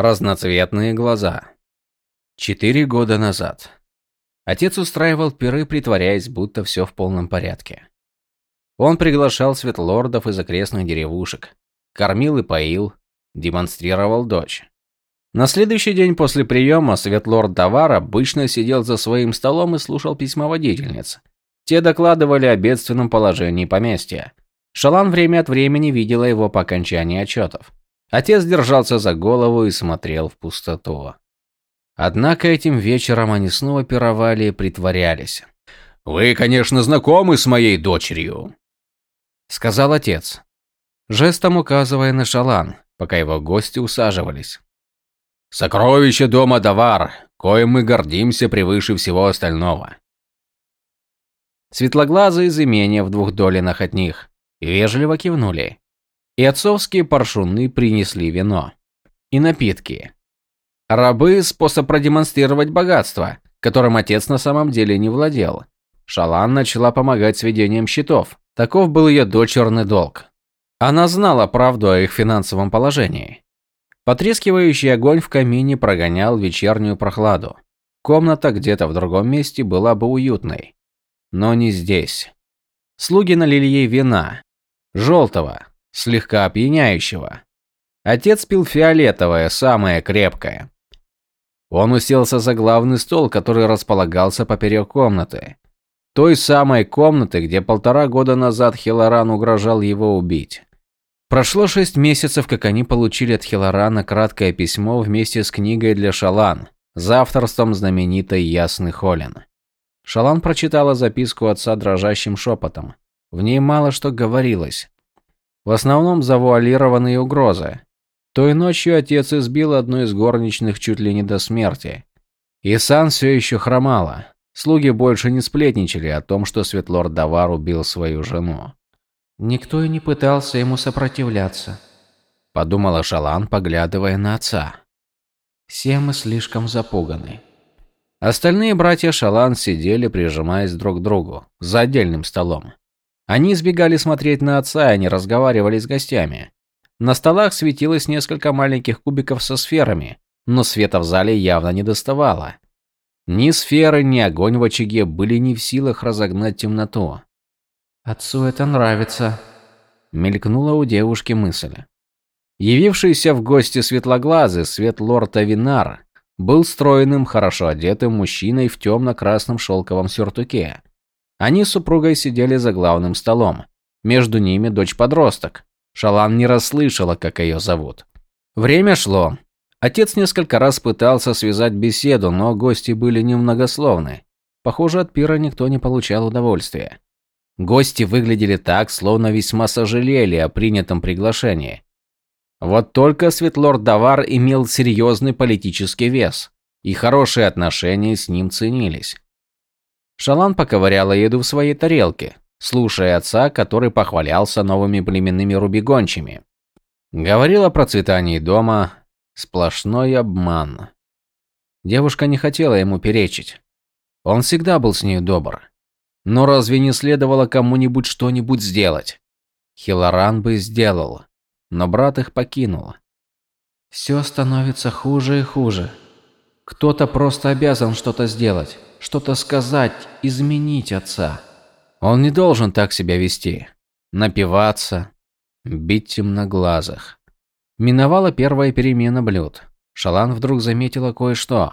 Разноцветные глаза. Четыре года назад. Отец устраивал пиры, притворяясь, будто все в полном порядке. Он приглашал светлордов из окрестных деревушек, кормил и поил, демонстрировал дочь. На следующий день после приема светлорд Давар обычно сидел за своим столом и слушал письма водительниц. Те докладывали о бедственном положении поместья. Шалан время от времени видела его по окончании отчетов. Отец держался за голову и смотрел в пустоту. Однако этим вечером они снова пировали и притворялись. «Вы, конечно, знакомы с моей дочерью», — сказал отец, жестом указывая на Шалан, пока его гости усаживались. Сокровище дома Давар, коим мы гордимся превыше всего остального. Светлоглазые из имения в двух долинах от них вежливо кивнули. И отцовские паршуны принесли вино. И напитки. Рабы – способ продемонстрировать богатство, которым отец на самом деле не владел. Шалан начала помогать с ведением счетов. Таков был ее дочерный долг. Она знала правду о их финансовом положении. Потрескивающий огонь в камине прогонял вечернюю прохладу. Комната где-то в другом месте была бы уютной. Но не здесь. Слуги налили ей вина. Желтого, слегка опьяняющего. Отец пил фиолетовое, самое крепкое. Он уселся за главный стол, который располагался поперек комнаты. Той самой комнаты, где полтора года назад Хилоран угрожал его убить. Прошло шесть месяцев, как они получили от Хилорана краткое письмо вместе с книгой для Шалан, за авторством знаменитой Ясны Холлин. Шалан прочитала записку отца дрожащим шепотом. В ней мало что говорилось. В основном завуалированные угрозы. Той ночью отец избил одну из горничных чуть ли не до смерти. Исан все еще хромала. Слуги больше не сплетничали о том, что Светлорд Давар убил свою жену. Никто и не пытался ему сопротивляться, подумала Шалан, поглядывая на отца. Все мы слишком запуганы. Остальные братья Шалан сидели, прижимаясь друг к другу, за отдельным столом. Они избегали смотреть на отца и не разговаривали с гостями. На столах светилось несколько маленьких кубиков со сферами, но света в зале явно не доставало. Ни сферы, ни огонь в очаге были не в силах разогнать темноту. «Отцу это нравится», – мелькнула у девушки мысль. Явившийся в гости светлоглазый светлорд Авинар был стройным, хорошо одетым мужчиной в темно-красном шелковом сюртуке. Они с супругой сидели за главным столом. Между ними дочь-подросток. Шалан не расслышала, как ее зовут. Время шло. Отец несколько раз пытался связать беседу, но гости были немногословны. Похоже, от пира никто не получал удовольствия. Гости выглядели так, словно весьма сожалели о принятом приглашении. Вот только Светлорд Давар имел серьезный политический вес, и хорошие отношения с ним ценились. Шалан поковыряла еду в своей тарелке, слушая отца, который похвалялся новыми племенными рубигончами. Говорил о процветании дома, сплошной обман. Девушка не хотела ему перечить. Он всегда был с ней добр. Но разве не следовало кому-нибудь что-нибудь сделать? Хилоран бы сделал, но брат их покинул. Все становится хуже и хуже. Кто-то просто обязан что-то сделать, что-то сказать, изменить отца. Он не должен так себя вести. Напиваться, бить темноглазых. Миновала первая перемена блюд. Шалан вдруг заметила кое-что.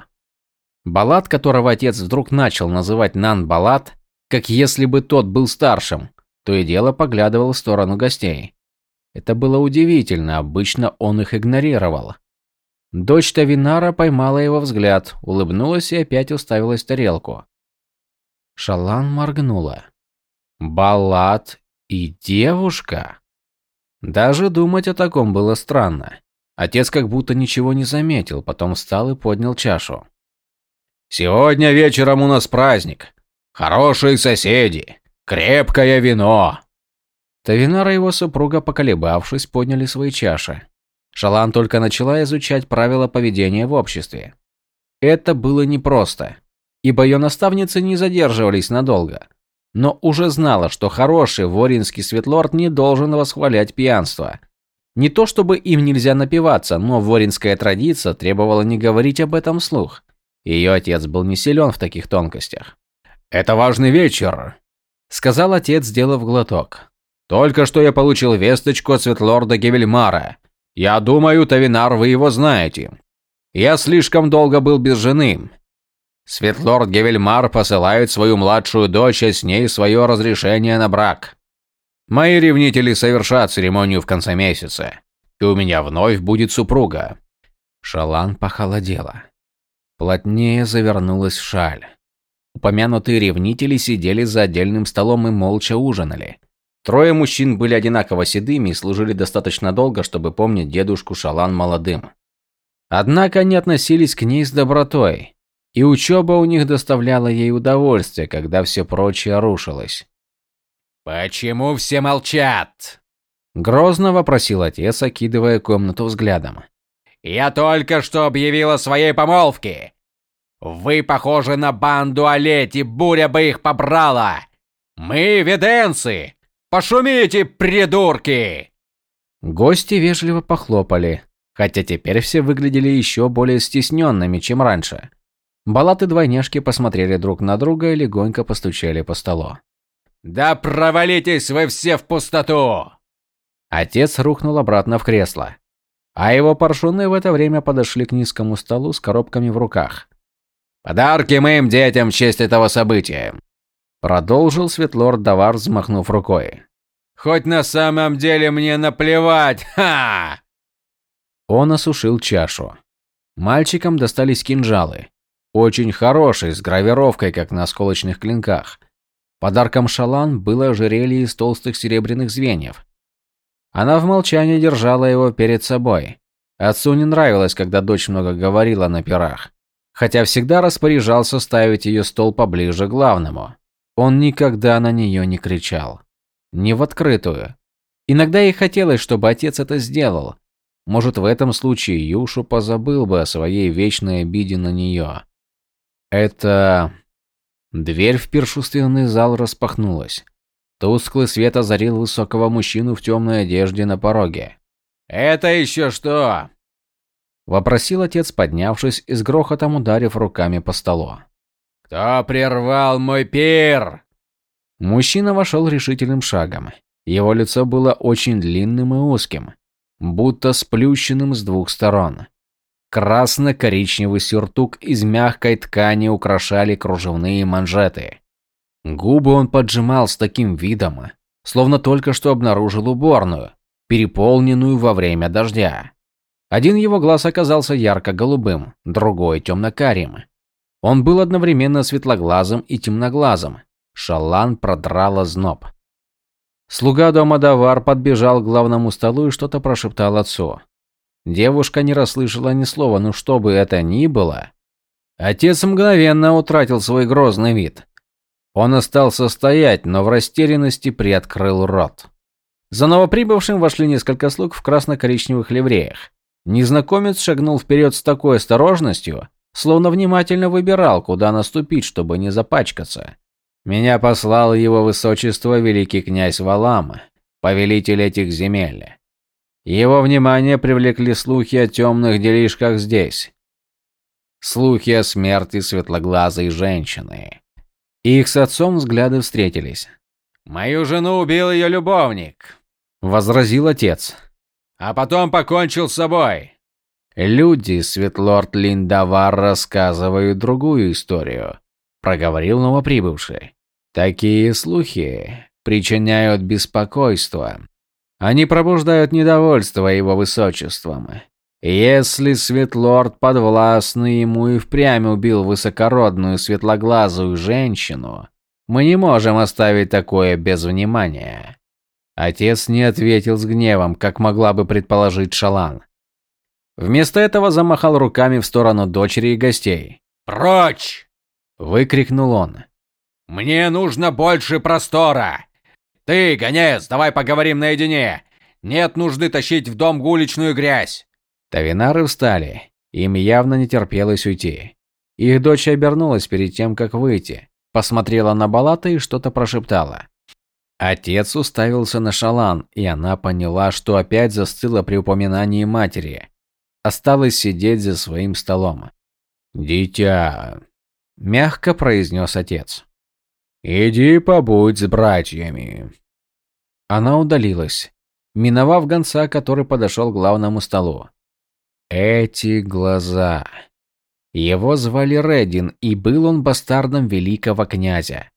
Балат, которого отец вдруг начал называть Нан-Балат, как если бы тот был старшим, то и дело поглядывал в сторону гостей. Это было удивительно, обычно он их игнорировал. Дочь Тавинара поймала его взгляд, улыбнулась и опять уставилась в тарелку. Шалан моргнула. Балат и девушка? Даже думать о таком было странно. Отец как будто ничего не заметил, потом встал и поднял чашу. «Сегодня вечером у нас праздник. Хорошие соседи. Крепкое вино. Тавинар и его супруга, поколебавшись, подняли свои чаши. Шалан только начала изучать правила поведения в обществе. Это было непросто, ибо ее наставницы не задерживались надолго, но уже знала, что хороший воринский светлорд не должен восхвалять пьянство. Не то чтобы им нельзя напиваться, но воринская традиция требовала не говорить об этом вслух. Ее отец был не силен в таких тонкостях. «Это важный вечер», — сказал отец, сделав глоток. «Только что я получил весточку от Светлорда Гевельмара. Я думаю, Тавинар, вы его знаете. Я слишком долго был без жены. Светлорд Гевельмар посылает свою младшую дочь, а с ней свое разрешение на брак. Мои ревнители совершат церемонию в конце месяца, и у меня вновь будет супруга». Шалан похолодела. Плотнее завернулась шаль. Упомянутые ревнители сидели за отдельным столом и молча ужинали. Трое мужчин были одинаково седыми и служили достаточно долго, чтобы помнить дедушку Шалан молодым. Однако они относились к ней с добротой, и учеба у них доставляла ей удовольствие, когда все прочее рушилось. «Почему все молчат?» Грозно вопросил отец, окидывая комнату взглядом. «Я только что объявил о своей помолвке. Вы похожи на банду Олети, буря бы их побрала! Мы веденцы! Пошумите, придурки!» Гости вежливо похлопали, хотя теперь все выглядели еще более стесненными, чем раньше. Балат и двойняшки посмотрели друг на друга и легонько постучали по столу. «Да провалитесь вы все в пустоту!» Отец рухнул обратно в кресло, а его паршуны в это время подошли к низкому столу с коробками в руках. Подарки моим детям в честь этого события. Продолжил Светлорд Давар, взмахнув рукой. Хоть на самом деле мне наплевать, ха! Он осушил чашу. Мальчикам достались кинжалы. Очень хорошие, с гравировкой, как на осколочных клинках. Подарком Шалан было ожерелье из толстых серебряных звеньев. Она в молчании держала его перед собой. Отцу не нравилось, когда дочь много говорила на пирах хотя всегда распоряжался ставить ее стол поближе к главному. Он никогда на нее не кричал. Не в открытую. Иногда ей хотелось, чтобы отец это сделал. Может, в этом случае Юшу позабыл бы о своей вечной обиде на нее. Это... Дверь в пиршественный зал распахнулась. Тусклый свет озарил высокого мужчину в темной одежде на пороге. «Это еще что?» Вопросил отец, поднявшись и с грохотом ударив руками по столу. «Кто прервал мой пир?» Мужчина вошел решительным шагом. Его лицо было очень длинным и узким, будто сплющенным с двух сторон. Красно-коричневый сюртук из мягкой ткани украшали кружевные манжеты. Губы он поджимал с таким видом, словно только что обнаружил уборную, переполненную во время дождя. Один его глаз оказался ярко-голубым, другой темно-карим. Он был одновременно светлоглазым и темноглазым. Шалан продрала зноб. Слуга дома Давар подбежал к главному столу и что-то прошептал отцу. Девушка не расслышала ни слова, но что бы это ни было. Отец мгновенно утратил свой грозный вид. Он остался стоять, но в растерянности приоткрыл рот. За новоприбывшим вошли несколько слуг в красно-коричневых ливреях. Незнакомец шагнул вперед с такой осторожностью, словно внимательно выбирал, куда наступить, чтобы не запачкаться. Меня послал его высочество великий князь Валам, повелитель этих земель. Его внимание привлекли слухи о темных делишках здесь. Слухи о смерти светлоглазой женщины. Их с отцом взгляды встретились. «Мою жену убил ее любовник», — возразил отец а потом покончил с собой. Люди, Светлорд Линдавар, рассказывают другую историю, проговорил новоприбывший. Такие слухи причиняют беспокойство. Они пробуждают недовольство его высочеством. Если Светлорд подвластный ему и впрямь убил высокородную светлоглазую женщину, мы не можем оставить такое без внимания. Отец не ответил с гневом, как могла бы предположить Шалан. Вместо этого замахал руками в сторону дочери и гостей. «Прочь!» – выкрикнул он. «Мне нужно больше простора! Ты, гонец, давай поговорим наедине! Нет нужды тащить в дом уличную грязь!» Тавинары встали. Им явно не терпелось уйти. Их дочь обернулась перед тем, как выйти. Посмотрела на Балата и что-то прошептала. Отец уставился на Шалан, и она поняла, что опять застыла при упоминании матери. Осталось сидеть за своим столом. «Дитя», – мягко произнес отец. «Иди побудь с братьями». Она удалилась, миновав гонца, который подошел к главному столу. Эти глаза. Его звали Редин, и был он бастардом великого князя.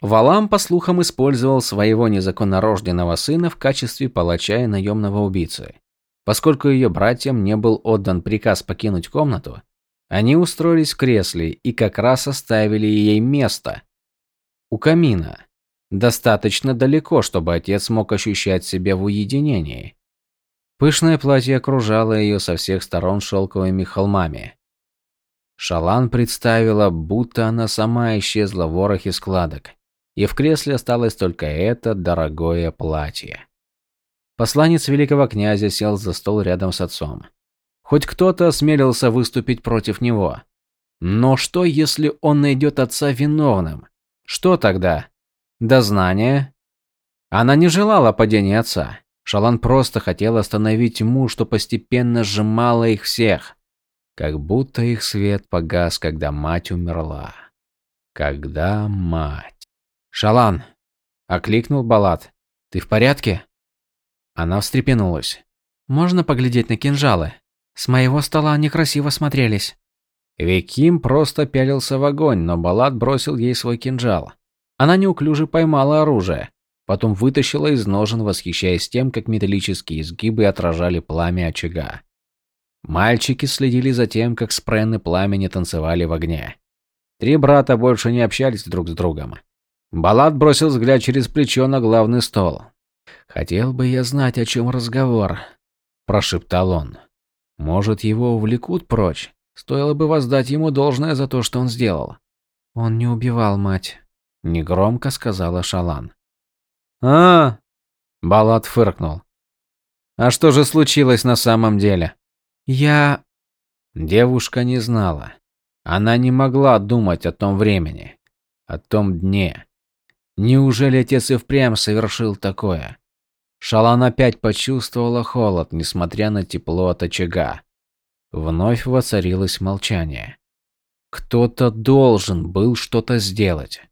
Валам, по слухам, использовал своего незаконнорожденного сына в качестве палача и наемного убийцы. Поскольку ее братьям не был отдан приказ покинуть комнату, они устроились в кресле и как раз оставили ей место у камина. Достаточно далеко, чтобы отец мог ощущать себя в уединении. Пышное платье окружало ее со всех сторон шелковыми холмами. Шалан представила, будто она сама исчезла в ворохе складок и в кресле осталось только это дорогое платье. Посланец великого князя сел за стол рядом с отцом. Хоть кто-то осмелился выступить против него. Но что, если он найдет отца виновным? Что тогда? Дознание? Она не желала падения отца. Шалан просто хотел остановить тьму, что постепенно сжимало их всех. Как будто их свет погас, когда мать умерла. Когда мать... «Шалан!» – окликнул Балат. «Ты в порядке?» Она встрепенулась. «Можно поглядеть на кинжалы? С моего стола они красиво смотрелись». Виким просто пялился в огонь, но Балат бросил ей свой кинжал. Она неуклюже поймала оружие, потом вытащила из ножен, восхищаясь тем, как металлические изгибы отражали пламя очага. Мальчики следили за тем, как спрены пламени танцевали в огне. Три брата больше не общались друг с другом. Балат бросил взгляд через плечо на главный стол. «Хотел бы я знать, о чем разговор», – прошептал он. «Может, его увлекут прочь? Стоило бы воздать ему должное за то, что он сделал». «Он не убивал мать», – негромко сказала Шалан. «А!» – Балат фыркнул. «А что же случилось на самом деле?» «Я...» Девушка не знала. Она не могла думать о том времени, о том дне. Неужели отец и впрямь совершил такое? Шалан опять почувствовала холод, несмотря на тепло от очага. Вновь воцарилось молчание. Кто-то должен был что-то сделать.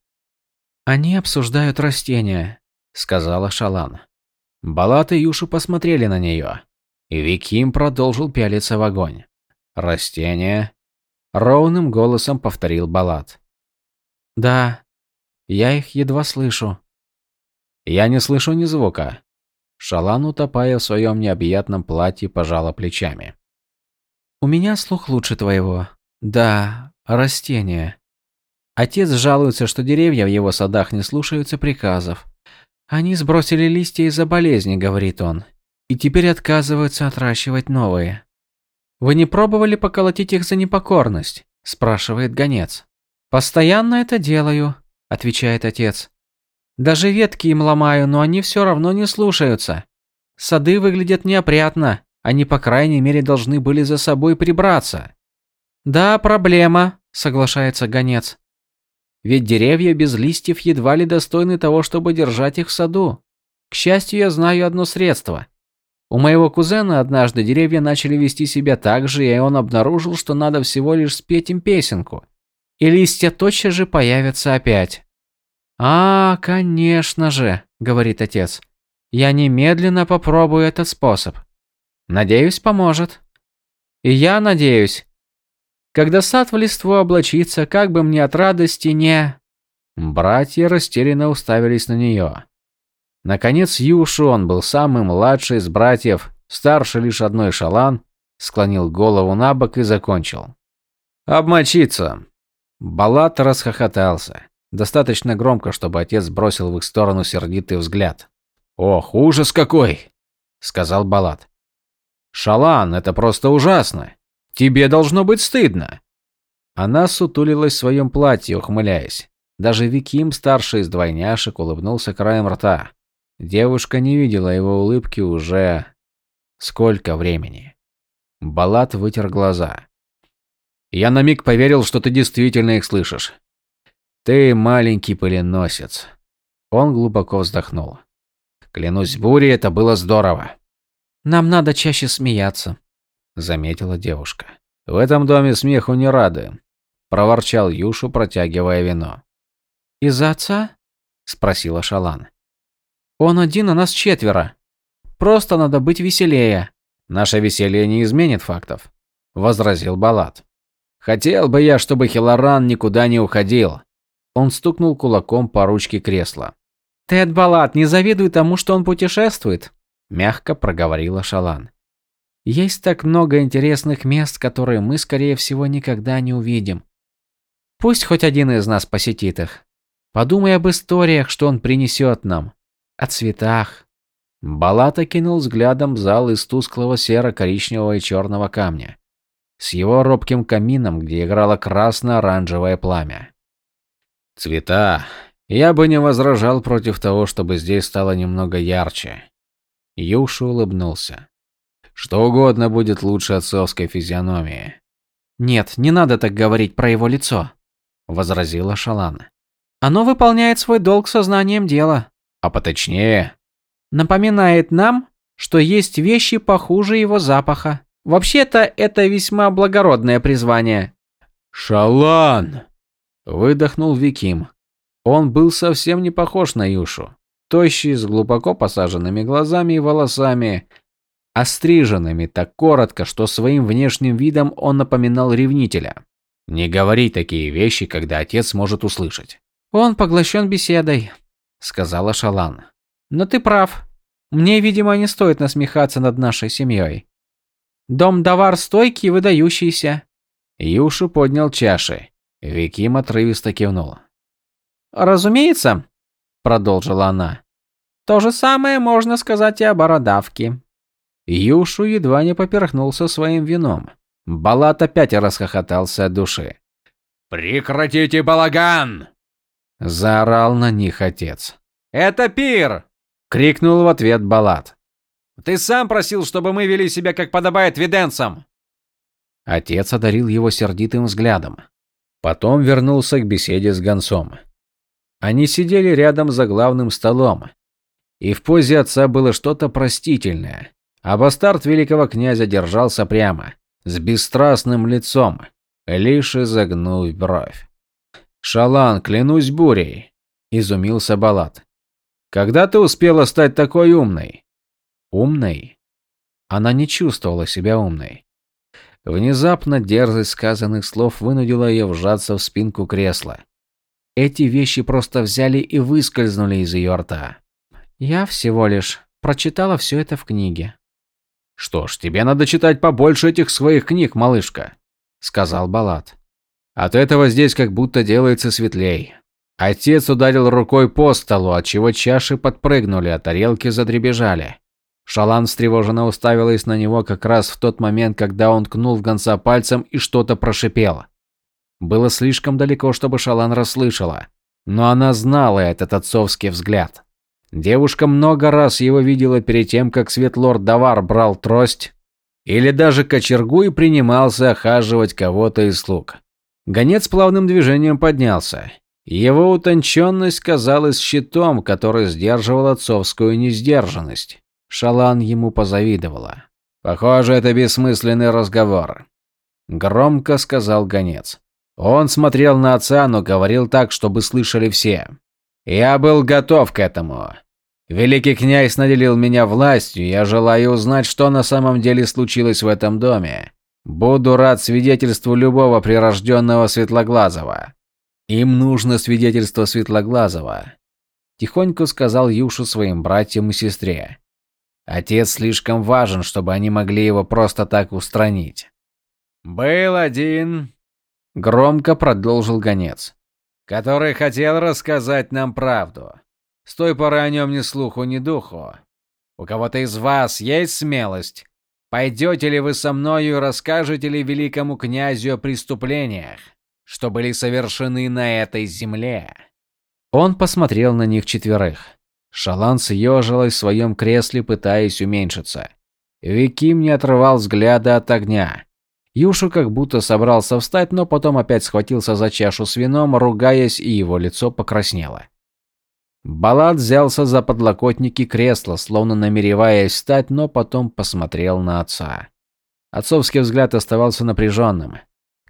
«Они обсуждают растения», — сказала Шалан. Балат и Юшу посмотрели на нее, и Виким продолжил пялиться в огонь. «Растения?» — ровным голосом повторил Балат. «Да, я их едва слышу. Я не слышу ни звука. Шалан, утопая в своем необъятном платье, пожала плечами. У меня слух лучше твоего. Да, растения. Отец жалуется, что деревья в его садах не слушаются приказов. Они сбросили листья из-за болезни, говорит он, и теперь отказываются отращивать новые. Вы не пробовали поколотить их за непокорность? спрашивает гонец. Постоянно это делаю, – отвечает отец. «Даже ветки им ломаю, но они все равно не слушаются. Сады выглядят неопрятно, они по крайней мере должны были за собой прибраться». «Да, проблема», – соглашается гонец. «Ведь деревья без листьев едва ли достойны того, чтобы держать их в саду. К счастью, я знаю одно средство. У моего кузена однажды деревья начали вести себя так же, и он обнаружил, что надо всего лишь спеть им песенку и листья тотчас же появятся опять. «А, конечно же», — говорит отец. «Я немедленно попробую этот способ. Надеюсь, поможет. И я надеюсь. Когда сад в листву облачится, как бы мне от радости не...» Братья растерянно уставились на нее. Наконец Юшу, он был самый младший из братьев, старше лишь одной шалан, склонил голову на бок и закончил. «Обмочиться. Балат расхохотался. Достаточно громко, чтобы отец бросил в их сторону сердитый взгляд. «Ох, ужас какой!» – сказал Балат. «Шалан, это просто ужасно! Тебе должно быть стыдно!» Она сутулилась в своем платье, ухмыляясь. Даже Виким, старший из двойняшек, улыбнулся краем рта. Девушка не видела его улыбки уже... сколько времени. Балат вытер глаза. Я на миг поверил, что ты действительно их слышишь. Ты маленький пыленосец. Он глубоко вздохнул. Клянусь бурей, это было здорово. Нам надо чаще смеяться, заметила девушка. В этом доме смеху не рады, проворчал Юшу, протягивая вино. Из-за отца? спросила Шалан. Он один, а нас четверо. Просто надо быть веселее. Наше веселье не изменит фактов, возразил Балат. Хотел бы я, чтобы Хилоран никуда не уходил. Он стукнул кулаком по ручке кресла. Тед Балат, не завидуй тому, что он путешествует, мягко проговорила Шалан. Есть так много интересных мест, которые мы, скорее всего, никогда не увидим. Пусть хоть один из нас посетит их. Подумай об историях, что он принесет нам. О цветах. Балат окинул взглядом зал из тусклого серо-коричневого и черного камня. С его робким камином, где играло красно-оранжевое пламя. Цвета. Я бы не возражал против того, чтобы здесь стало немного ярче. Юша улыбнулся. Что угодно будет лучше отцовской физиономии. Нет, не надо так говорить про его лицо, возразила Шалана. Оно выполняет свой долг сознанием дела. А поточнее, напоминает нам, что есть вещи похуже его запаха. Вообще-то это весьма благородное призвание. Шалан, выдохнул Виким. Он был совсем не похож на Юшу. Тощий, с глубоко посаженными глазами и волосами, остриженными так коротко, что своим внешним видом он напоминал ревнителя. Не говори такие вещи, когда отец может услышать. Он поглощен беседой, сказала Шалан. Но ты прав. Мне, видимо, не стоит насмехаться над нашей семьей. Дом Давар стойкий и выдающийся. Юшу поднял чаши. Виким отрывисто кивнула. Разумеется, продолжила она. То же самое можно сказать и о бородавке. Юшу едва не поперхнулся своим вином. Балат опять расхохотался от души. «Прекратите балаган!» Заорал на них отец. «Это пир!» Крикнул в ответ Балат. «Ты сам просил, чтобы мы вели себя, как подобает виденцам!» Отец одарил его сердитым взглядом. Потом вернулся к беседе с гонцом. Они сидели рядом за главным столом. И в позе отца было что-то простительное. А бастард великого князя держался прямо, с бесстрастным лицом, лишь изогнув бровь. «Шалан, клянусь бурей!» – изумился Балат. «Когда ты успела стать такой умной?» «Умной?» Она не чувствовала себя умной. Внезапно дерзость сказанных слов вынудила ее вжаться в спинку кресла. Эти вещи просто взяли и выскользнули из ее рта. «Я всего лишь прочитала все это в книге». «Что ж, тебе надо читать побольше этих своих книг, малышка», – сказал Балат. От этого здесь как будто делается светлей. Отец ударил рукой по столу, отчего чаши подпрыгнули, а тарелки задребежали. Шалан встревоженно уставилась на него как раз в тот момент, когда он ткнул в гонца пальцем и что-то прошипел. Было слишком далеко, чтобы Шалан расслышала, но она знала этот отцовский взгляд. Девушка много раз его видела перед тем, как Светлорд Давар брал трость или даже кочергу и принимался охаживать кого-то из слуг. Гонец плавным движением поднялся. Его утонченность казалась щитом, который сдерживал отцовскую несдержанность. Шалан ему позавидовала. «Похоже, это бессмысленный разговор», – громко сказал гонец. Он смотрел на отца, но говорил так, чтобы слышали все. «Я был готов к этому. Великий князь наделил меня властью, я желаю узнать, что на самом деле случилось в этом доме. Буду рад свидетельству любого прирожденного Светлоглазого. Им нужно свидетельство Светлоглазого, тихонько сказал Юшу своим братьям и сестре. Отец слишком важен, чтобы они могли его просто так устранить. Был один, громко продолжил гонец, который хотел рассказать нам правду. С той поры о нем ни слуху, ни духу. У кого-то из вас есть смелость Пойдете ли вы со мною и расскажете ли великому князю о преступлениях, что были совершены на этой земле?» Он посмотрел на них четверых. Шалан съежилась в своем кресле, пытаясь уменьшиться. Виким не отрывал взгляда от огня. Юшу как будто собрался встать, но потом опять схватился за чашу с вином, ругаясь, и его лицо покраснело. Балат взялся за подлокотники кресла, словно намереваясь встать, но потом посмотрел на отца. Отцовский взгляд оставался напряженным.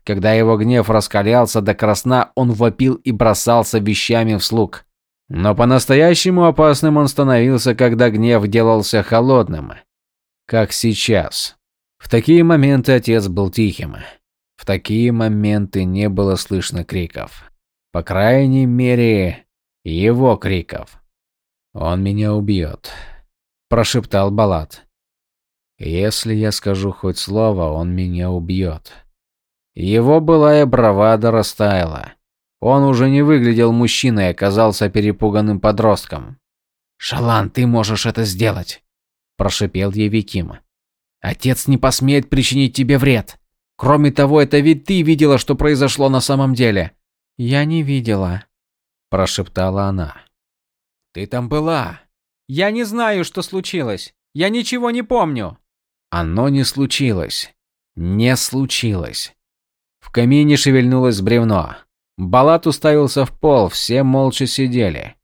Когда его гнев раскалялся до красна, он вопил и бросался вещами в слуг. Но по-настоящему опасным он становился, когда гнев делался холодным. Как сейчас. В такие моменты отец был тихим. В такие моменты не было слышно криков. По крайней мере, его криков. «Он меня убьет», – прошептал Балат. «Если я скажу хоть слово, он меня убьет». Его былая бравада растаяла. Он уже не выглядел мужчиной, оказался перепуганным подростком. «Шалан, ты можешь это сделать!» – прошипел Евиким. «Отец не посмеет причинить тебе вред. Кроме того, это ведь ты видела, что произошло на самом деле». «Я не видела», – прошептала она. «Ты там была». «Я не знаю, что случилось. Я ничего не помню». Оно не случилось. Не случилось. В камине шевельнулось бревно. Балат уставился в пол, все молча сидели.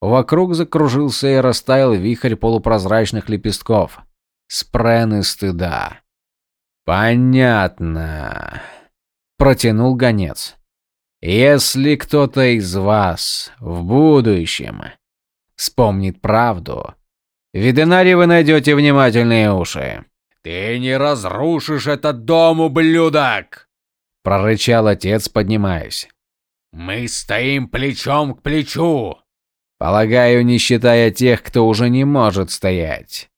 Вокруг закружился и растаял вихрь полупрозрачных лепестков. Спрены стыда. «Понятно», – протянул гонец. «Если кто-то из вас в будущем вспомнит правду, в Виденаре вы найдете внимательные уши». «Ты не разрушишь этот дом, ублюдок!» – прорычал отец, поднимаясь. «Мы стоим плечом к плечу!» «Полагаю, не считая тех, кто уже не может стоять».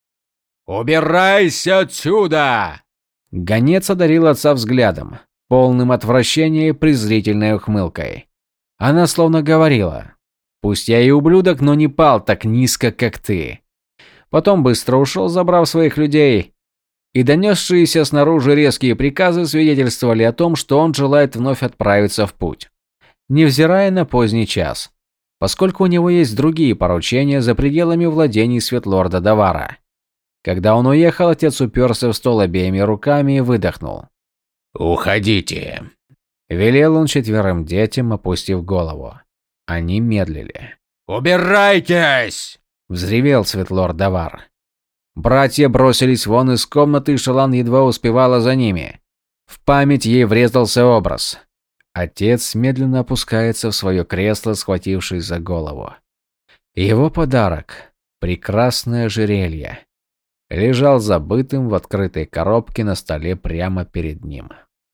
«Убирайся отсюда!» Гонец одарил отца взглядом, полным отвращения и презрительной ухмылкой. Она словно говорила, «Пусть я и ублюдок, но не пал так низко, как ты». Потом быстро ушел, забрав своих людей, и донесшиеся снаружи резкие приказы свидетельствовали о том, что он желает вновь отправиться в путь. Невзирая на поздний час, поскольку у него есть другие поручения за пределами владений Светлорда Давара. Когда он уехал, отец уперся в стол обеими руками и выдохнул. «Уходите!» Велел он четверым детям, опустив голову. Они медлили. «Убирайтесь!» – взревел Светлорд Давар. Братья бросились вон из комнаты, и Шалан едва успевала за ними. В память ей врезался образ. Отец медленно опускается в свое кресло, схватившись за голову. Его подарок – прекрасное ожерелье – лежал забытым в открытой коробке на столе прямо перед ним.